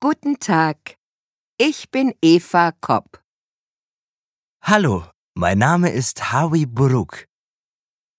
Guten Tag. Ich bin Eva Kopp. Hallo, mein Name ist Hawi Buruk.